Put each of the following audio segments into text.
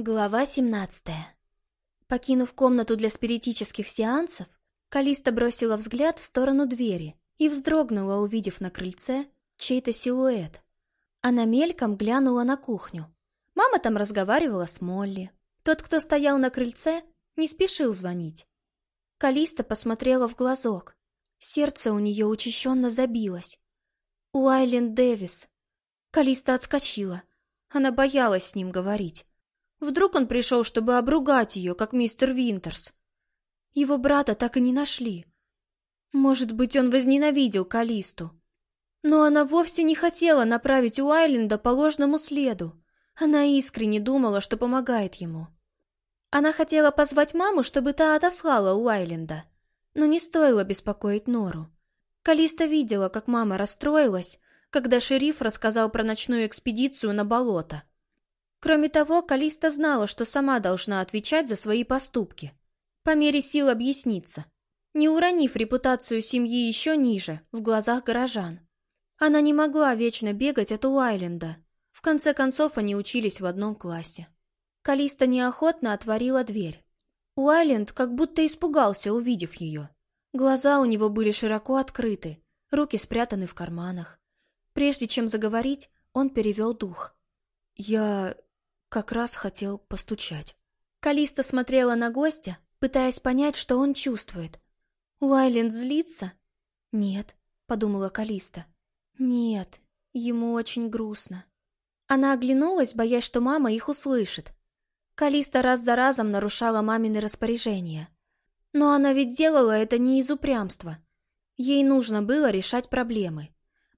Глава 17 Покинув комнату для спиритических сеансов, Калиста бросила взгляд в сторону двери и вздрогнула, увидев на крыльце чей-то силуэт. Она мельком глянула на кухню. Мама там разговаривала с Молли. Тот, кто стоял на крыльце, не спешил звонить. Калиста посмотрела в глазок. Сердце у нее учащенно забилось. Уайлен Дэвис. Калиста отскочила. Она боялась с ним говорить. Вдруг он пришел, чтобы обругать ее, как мистер Винтерс. Его брата так и не нашли. Может быть, он возненавидел Калисту. Но она вовсе не хотела направить Уайленда по ложному следу. Она искренне думала, что помогает ему. Она хотела позвать маму, чтобы та отослала Уайленда. Но не стоило беспокоить Нору. Калиста видела, как мама расстроилась, когда шериф рассказал про ночную экспедицию на болото. Кроме того, Калиста знала, что сама должна отвечать за свои поступки. По мере сил объясниться, не уронив репутацию семьи еще ниже, в глазах горожан. Она не могла вечно бегать от Уайленда. В конце концов, они учились в одном классе. Калиста неохотно отворила дверь. Уайленд как будто испугался, увидев ее. Глаза у него были широко открыты, руки спрятаны в карманах. Прежде чем заговорить, он перевел дух. «Я как раз хотел постучать. Калиста смотрела на гостя, пытаясь понять, что он чувствует. Уайленд злится? Нет, подумала Калиста. Нет, ему очень грустно. Она оглянулась, боясь, что мама их услышит. Калиста раз за разом нарушала мамины распоряжения. Но она ведь делала это не из упрямства. Ей нужно было решать проблемы.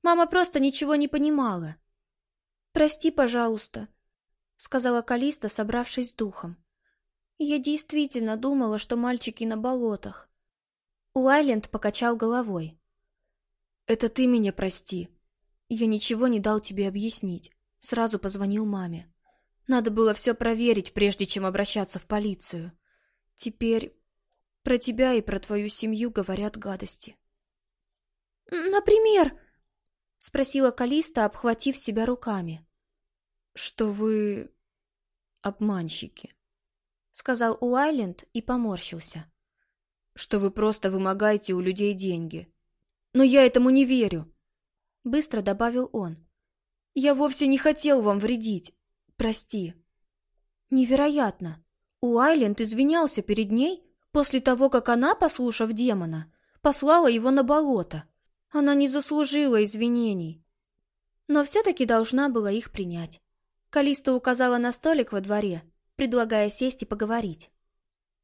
Мама просто ничего не понимала. «Прости, пожалуйста», сказала Калиста, собравшись с духом. Я действительно думала, что мальчики на болотах. Уайленд покачал головой. Это ты меня прости. Я ничего не дал тебе объяснить. Сразу позвонил маме. Надо было все проверить, прежде чем обращаться в полицию. Теперь про тебя и про твою семью говорят гадости. «Например?» — спросила Калиста, обхватив себя руками что вы обманщики, сказал Уайленд и поморщился. Что вы просто вымогаете у людей деньги. Но я этому не верю, быстро добавил он. Я вовсе не хотел вам вредить. Прости. Невероятно. Уайленд извинялся перед ней после того, как она, послушав демона, послала его на болото. Она не заслужила извинений, но все-таки должна была их принять. Калиста указала на столик во дворе, предлагая сесть и поговорить.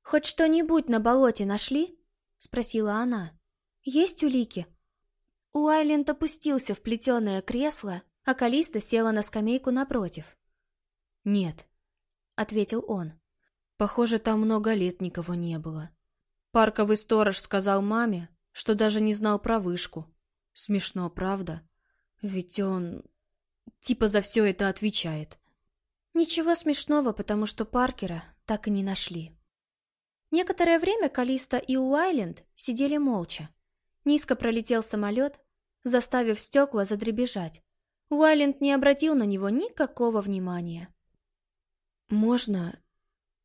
«Хоть что-нибудь на болоте нашли?» — спросила она. «Есть улики?» Уайленд опустился в плетеное кресло, а Калиста села на скамейку напротив. «Нет», — ответил он. «Похоже, там много лет никого не было. Парковый сторож сказал маме, что даже не знал про вышку. Смешно, правда? Ведь он Типа за все это отвечает. Ничего смешного, потому что Паркера так и не нашли. Некоторое время Калиста и Уайленд сидели молча. Низко пролетел самолет, заставив стекла задребежать. Уайленд не обратил на него никакого внимания. «Можно...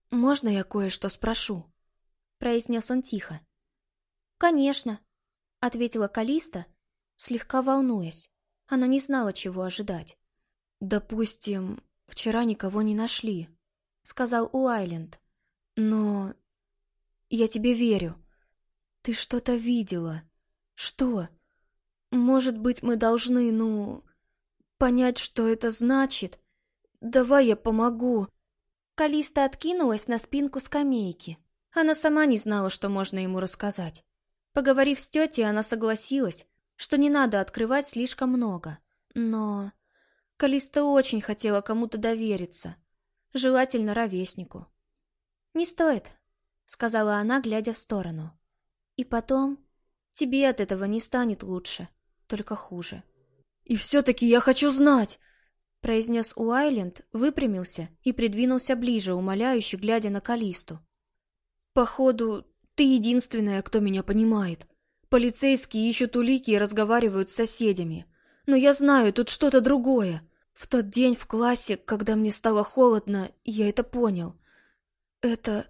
можно я кое-что спрошу?» произнес он тихо. «Конечно», — ответила Калиста, слегка волнуясь. Она не знала, чего ожидать. «Допустим, вчера никого не нашли», — сказал Уайленд. «Но я тебе верю. Ты что-то видела. Что? Может быть, мы должны, ну, понять, что это значит? Давай я помогу». Калиста откинулась на спинку скамейки. Она сама не знала, что можно ему рассказать. Поговорив с тетей, она согласилась, что не надо открывать слишком много. Но... Калиста очень хотела кому-то довериться. Желательно ровеснику. «Не стоит», — сказала она, глядя в сторону. «И потом, тебе от этого не станет лучше, только хуже». «И все-таки я хочу знать!» произнес Уайленд, выпрямился и придвинулся ближе, умоляюще глядя на Калисту. «Походу, ты единственная, кто меня понимает. Полицейские ищут улики и разговаривают с соседями. Но я знаю, тут что-то другое. В тот день в классе, когда мне стало холодно, я это понял. Это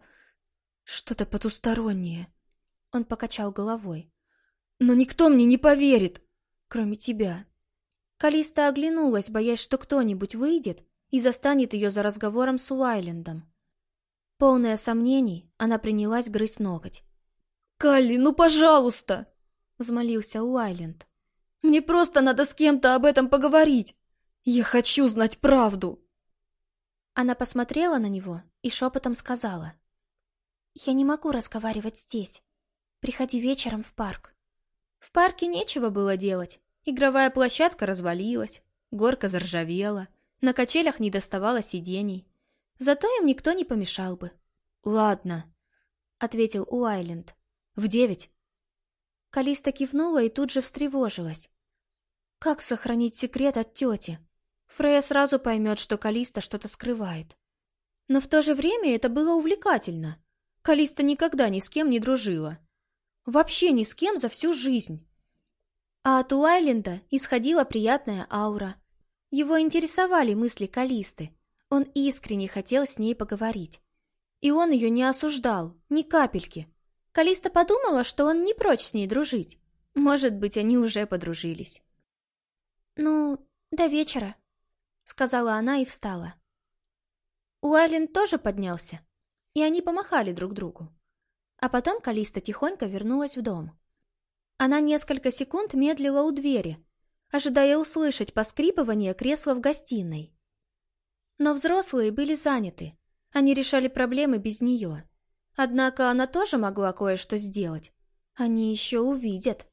что-то потустороннее. Он покачал головой. Но никто мне не поверит, кроме тебя. Калиста оглянулась, боясь, что кто-нибудь выйдет и застанет ее за разговором с Уайлендом. Полная сомнений, она принялась грызть ноготь. «Калли, ну пожалуйста!» — взмолился Уайленд. «Мне просто надо с кем-то об этом поговорить! Я хочу знать правду!» Она посмотрела на него и шепотом сказала. «Я не могу разговаривать здесь. Приходи вечером в парк». В парке нечего было делать. Игровая площадка развалилась, горка заржавела, на качелях не доставало сидений. Зато им никто не помешал бы. «Ладно», — ответил Уайленд. «В девять». Калиста кивнула и тут же встревожилась. Как сохранить секрет от тети? Фрея сразу поймет, что Калиста что-то скрывает. Но в то же время это было увлекательно. Калиста никогда ни с кем не дружила. Вообще ни с кем за всю жизнь. А от Уайленда исходила приятная аура. Его интересовали мысли Калисты. Он искренне хотел с ней поговорить. И он ее не осуждал, ни капельки. Калиста подумала, что он не прочь с ней дружить. Может быть, они уже подружились. «Ну, до вечера», — сказала она и встала. Уайлен тоже поднялся, и они помахали друг другу. А потом Калиста тихонько вернулась в дом. Она несколько секунд медлила у двери, ожидая услышать поскрипывание кресла в гостиной. Но взрослые были заняты. Они решали проблемы без нее. Однако она тоже могла кое-что сделать. Они еще увидят.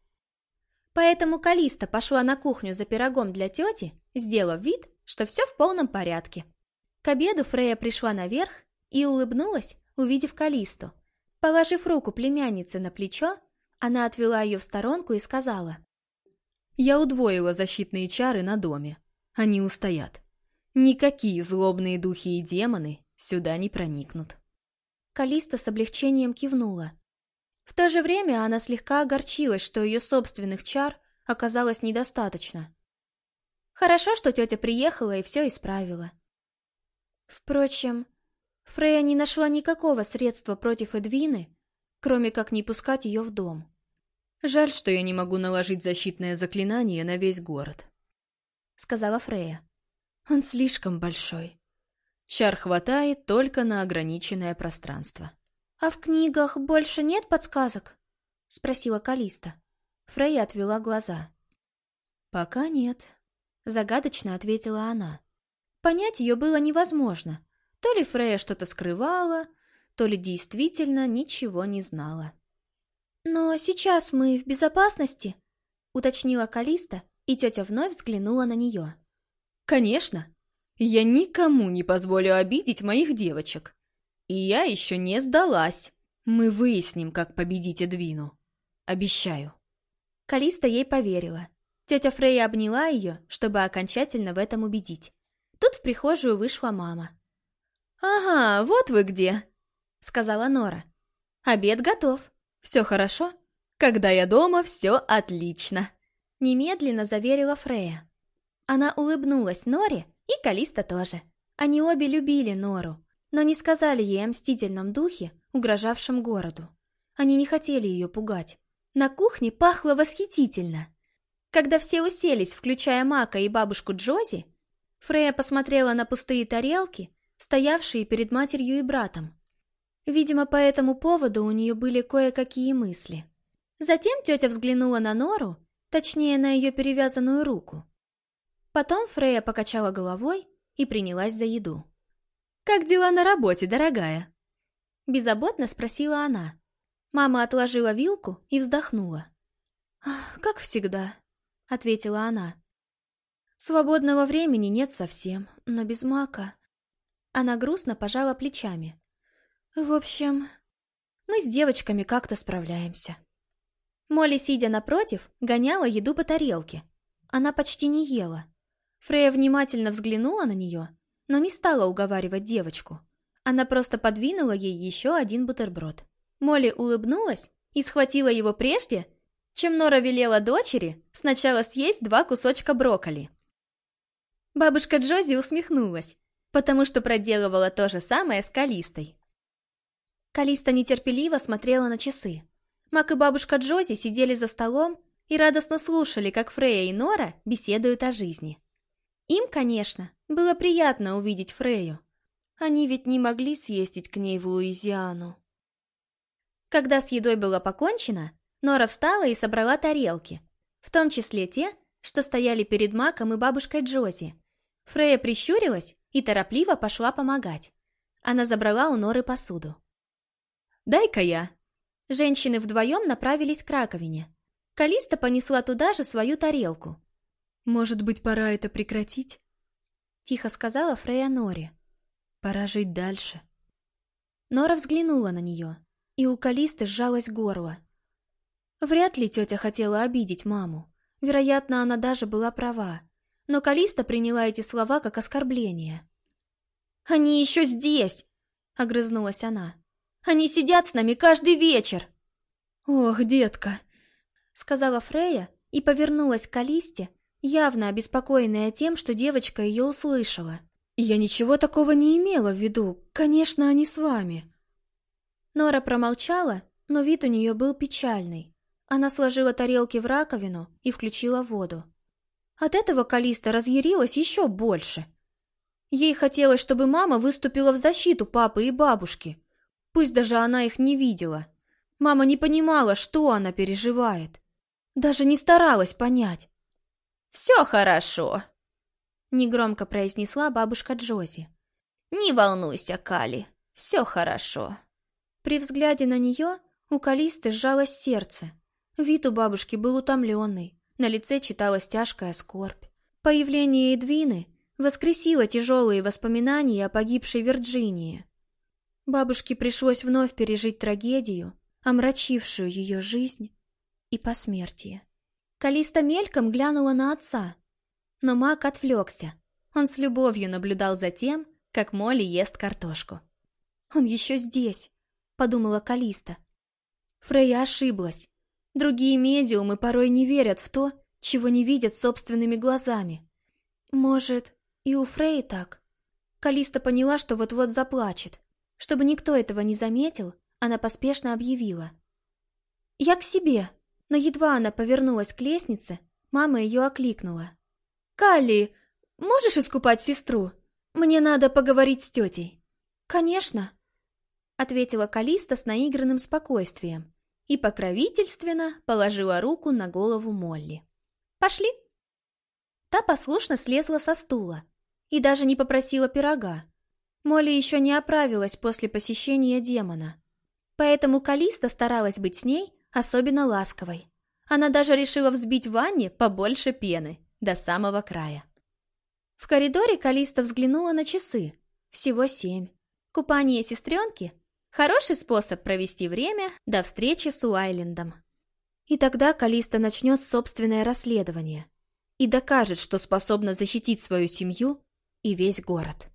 Поэтому Калиста пошла на кухню за пирогом для тети, сделав вид, что все в полном порядке. К обеду Фрея пришла наверх и улыбнулась, увидев Калисту. Положив руку племяннице на плечо, она отвела ее в сторонку и сказала. «Я удвоила защитные чары на доме. Они устоят. Никакие злобные духи и демоны сюда не проникнут». Калиста с облегчением кивнула. В то же время она слегка огорчилась, что ее собственных чар оказалось недостаточно. Хорошо, что тетя приехала и все исправила. Впрочем, Фрея не нашла никакого средства против Эдвины, кроме как не пускать ее в дом. «Жаль, что я не могу наложить защитное заклинание на весь город», — сказала Фрея. «Он слишком большой. Чар хватает только на ограниченное пространство». «А в книгах больше нет подсказок?» — спросила Калиста. Фрея отвела глаза. «Пока нет», — загадочно ответила она. Понять ее было невозможно. То ли Фрея что-то скрывала, то ли действительно ничего не знала. «Но сейчас мы в безопасности?» — уточнила Калиста, и тетя вновь взглянула на нее. «Конечно! Я никому не позволю обидеть моих девочек. И я еще не сдалась. Мы выясним, как победить Эдвину. Обещаю». Калиста ей поверила. Тетя Фрейя обняла ее, чтобы окончательно в этом убедить. Тут в прихожую вышла мама. «Ага, вот вы где!» — сказала Нора. «Обед готов. Все хорошо? Когда я дома, все отлично!» Немедленно заверила Фрея. Она улыбнулась Норе и Калиста тоже. Они обе любили Нору, но не сказали ей о мстительном духе, угрожавшем городу. Они не хотели ее пугать. На кухне пахло восхитительно. Когда все уселись, включая Мака и бабушку Джози, Фрея посмотрела на пустые тарелки, стоявшие перед матерью и братом. Видимо, по этому поводу у нее были кое-какие мысли. Затем тетя взглянула на Нору, точнее, на ее перевязанную руку. Потом Фрея покачала головой и принялась за еду. «Как дела на работе, дорогая?» Беззаботно спросила она. Мама отложила вилку и вздохнула. «Как всегда», — ответила она. «Свободного времени нет совсем, но без мака...» Она грустно пожала плечами. В общем, мы с девочками как-то справляемся. Молли, сидя напротив, гоняла еду по тарелке. Она почти не ела. Фрея внимательно взглянула на нее, но не стала уговаривать девочку. Она просто подвинула ей еще один бутерброд. Молли улыбнулась и схватила его прежде, чем Нора велела дочери сначала съесть два кусочка брокколи. Бабушка Джози усмехнулась, потому что проделывала то же самое с Калистой. Калиста нетерпеливо смотрела на часы. Мак и бабушка Джози сидели за столом и радостно слушали, как Фрея и Нора беседуют о жизни. Им, конечно, было приятно увидеть Фрею. Они ведь не могли съездить к ней в Луизиану. Когда с едой было покончено, Нора встала и собрала тарелки, в том числе те, что стояли перед Маком и бабушкой Джози. Фрея прищурилась и торопливо пошла помогать. Она забрала у Норы посуду. «Дай-ка я!» Женщины вдвоем направились к раковине. Калиста понесла туда же свою тарелку. «Может быть, пора это прекратить?» Тихо сказала Фрея Норе. «Пора жить дальше». Нора взглянула на нее, и у Калисты сжалось горло. Вряд ли тетя хотела обидеть маму. Вероятно, она даже была права. Но Калиста приняла эти слова как оскорбление. «Они еще здесь!» — огрызнулась она. «Они сидят с нами каждый вечер!» «Ох, детка!» — сказала Фрея и повернулась к Калисте, явно обеспокоенная тем, что девочка ее услышала. «Я ничего такого не имела в виду. Конечно, они с вами». Нора промолчала, но вид у нее был печальный. Она сложила тарелки в раковину и включила воду. От этого Калиста разъярилась еще больше. Ей хотелось, чтобы мама выступила в защиту папы и бабушки. Пусть даже она их не видела. Мама не понимала, что она переживает. Даже не старалась понять. «Все хорошо», — негромко произнесла бабушка Джози. «Не волнуйся, Кали, все хорошо». При взгляде на нее у Калисты сжалось сердце. Вид у бабушки был утомленный, на лице читалась тяжкая скорбь. Появление Эдвины воскресило тяжелые воспоминания о погибшей Вирджинии. Бабушке пришлось вновь пережить трагедию, омрачившую ее жизнь и посмертие. Калиста мельком глянула на отца, но Мак отвлекся. Он с любовью наблюдал за тем, как Молли ест картошку. «Он еще здесь», — подумала Калиста. Фрейя ошиблась. Другие медиумы порой не верят в то, чего не видят собственными глазами. Может, и у Фрей так? Калиста поняла, что вот-вот заплачет. Чтобы никто этого не заметил, она поспешно объявила. «Я к себе!» Но едва она повернулась к лестнице, мама ее окликнула. «Калли, можешь искупать сестру? Мне надо поговорить с тетей». «Конечно», — ответила Калиста с наигранным спокойствием и покровительственно положила руку на голову Молли. «Пошли!» Та послушно слезла со стула и даже не попросила пирога. Молли еще не оправилась после посещения демона, поэтому Калиста старалась быть с ней особенно ласковой. Она даже решила взбить в ванне побольше пены, до самого края. В коридоре Калиста взглянула на часы. Всего семь. Купание сестренки Хороший способ провести время до встречи с Уайлендом. И тогда Калиста начнет собственное расследование и докажет, что способна защитить свою семью и весь город.